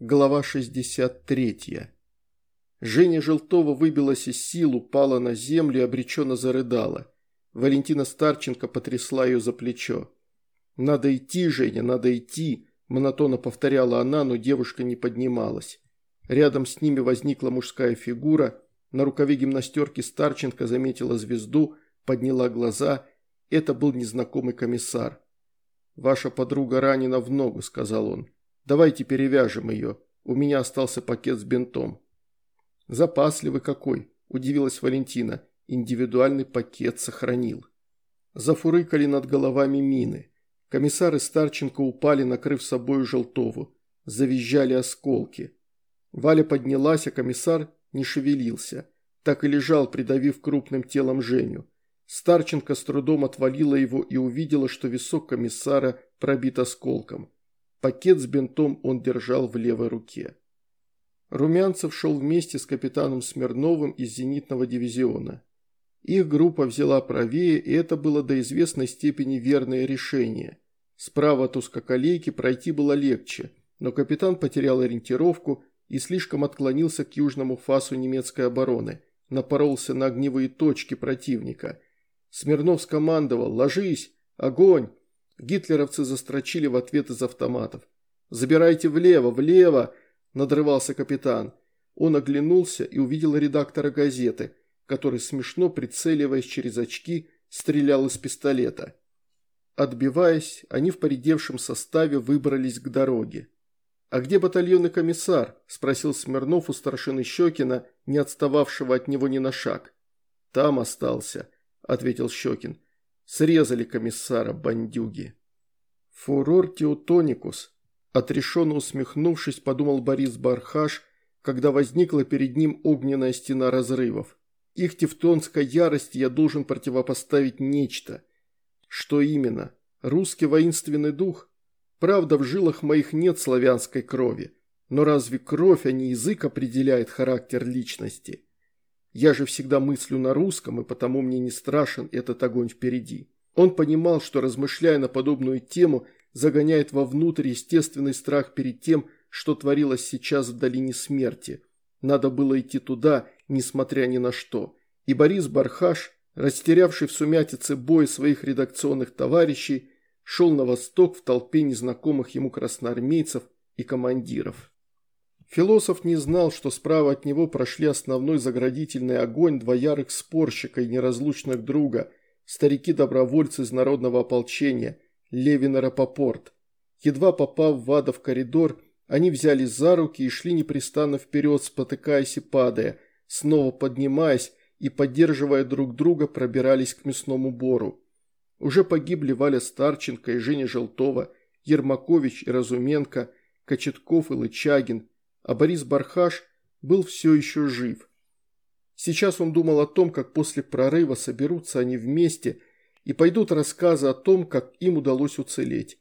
Глава 63. Женя Желтова выбилась из сил, упала на землю и обреченно зарыдала. Валентина Старченко потрясла ее за плечо. «Надо идти, Женя, надо идти», – монотонно повторяла она, но девушка не поднималась. Рядом с ними возникла мужская фигура. На рукаве гимнастерки Старченко заметила звезду, подняла глаза. Это был незнакомый комиссар. «Ваша подруга ранена в ногу», – сказал он. Давайте перевяжем ее. У меня остался пакет с бинтом». «Запасливый какой», – удивилась Валентина. Индивидуальный пакет сохранил. Зафурыкали над головами мины. Комиссары Старченко упали, накрыв собою Желтову. Завизжали осколки. Валя поднялась, а комиссар не шевелился. Так и лежал, придавив крупным телом Женю. Старченко с трудом отвалила его и увидела, что висок комиссара пробит осколком. Пакет с бинтом он держал в левой руке. Румянцев шел вместе с капитаном Смирновым из зенитного дивизиона. Их группа взяла правее, и это было до известной степени верное решение. Справа от узкоколейки пройти было легче, но капитан потерял ориентировку и слишком отклонился к южному фасу немецкой обороны, напоролся на огневые точки противника. Смирнов скомандовал «Ложись! Огонь!» Гитлеровцы застрочили в ответ из автоматов. «Забирайте влево, влево!» – надрывался капитан. Он оглянулся и увидел редактора газеты, который, смешно прицеливаясь через очки, стрелял из пистолета. Отбиваясь, они в поредевшем составе выбрались к дороге. «А где батальонный комиссар?» – спросил Смирнов у старшины Щекина, не отстававшего от него ни на шаг. «Там остался», – ответил Щекин. Срезали комиссара бандюги. Фурор теутоникус. Отрешенно усмехнувшись, подумал Борис Бархаш, когда возникла перед ним огненная стена разрывов. Их тевтонской ярости я должен противопоставить нечто. Что именно? Русский воинственный дух? Правда, в жилах моих нет славянской крови. Но разве кровь, а не язык определяет характер личности? Я же всегда мыслю на русском, и потому мне не страшен этот огонь впереди. Он понимал, что, размышляя на подобную тему, загоняет вовнутрь естественный страх перед тем, что творилось сейчас в долине смерти. Надо было идти туда, несмотря ни на что. И Борис Бархаш, растерявший в сумятице бой своих редакционных товарищей, шел на восток в толпе незнакомых ему красноармейцев и командиров. Философ не знал, что справа от него прошли основной заградительный огонь два ярых спорщика и неразлучных друга, старики-добровольцы из народного ополчения, Левин Рапопорт. Едва попав в ада в коридор, они взялись за руки и шли непрестанно вперед, спотыкаясь и падая, снова поднимаясь и, поддерживая друг друга, пробирались к мясному бору. Уже погибли Валя Старченко и Женя Желтова, Ермакович и Разуменко, Кочетков и Лычагин – а Борис Бархаш был все еще жив. Сейчас он думал о том, как после прорыва соберутся они вместе и пойдут рассказы о том, как им удалось уцелеть.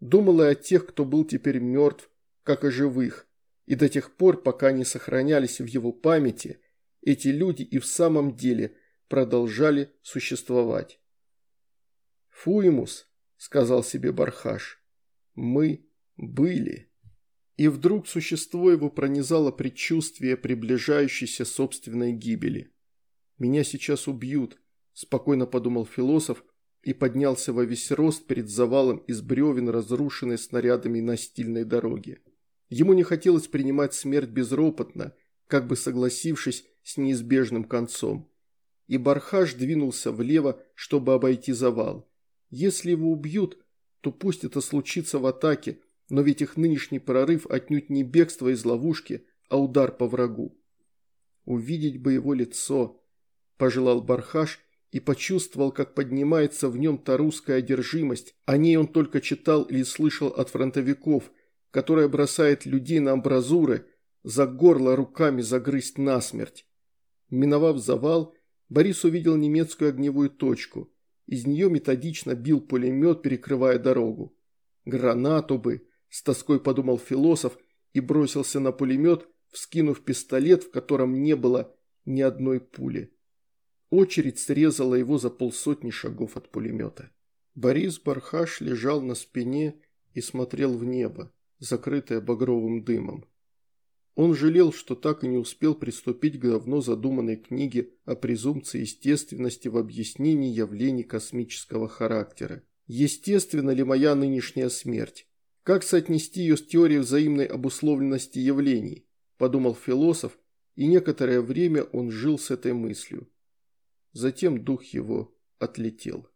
Думал и о тех, кто был теперь мертв, как о живых, и до тех пор, пока они сохранялись в его памяти, эти люди и в самом деле продолжали существовать. «Фуимус», — сказал себе Бархаш, — «мы были». И вдруг существо его пронизало предчувствие приближающейся собственной гибели. «Меня сейчас убьют», – спокойно подумал философ и поднялся во весь рост перед завалом из бревен, разрушенной снарядами на стильной дороге. Ему не хотелось принимать смерть безропотно, как бы согласившись с неизбежным концом. И Бархаш двинулся влево, чтобы обойти завал. Если его убьют, то пусть это случится в атаке, но ведь их нынешний прорыв отнюдь не бегство из ловушки, а удар по врагу. Увидеть бы его лицо, пожелал Бархаш и почувствовал, как поднимается в нем та русская одержимость, о ней он только читал или слышал от фронтовиков, которая бросает людей на амбразуры, за горло руками загрызть насмерть. Миновав завал, Борис увидел немецкую огневую точку. Из нее методично бил пулемет, перекрывая дорогу. Гранату бы, с тоской подумал философ и бросился на пулемет, вскинув пистолет, в котором не было ни одной пули. Очередь срезала его за полсотни шагов от пулемета. Борис Бархаш лежал на спине и смотрел в небо, закрытое багровым дымом. Он жалел, что так и не успел приступить к давно задуманной книге о презумпции естественности в объяснении явлений космического характера. Естественна ли моя нынешняя смерть? Как соотнести ее с теорией взаимной обусловленности явлений? Подумал философ, и некоторое время он жил с этой мыслью. Затем дух его отлетел.